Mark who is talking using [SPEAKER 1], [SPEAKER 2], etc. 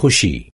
[SPEAKER 1] खुशी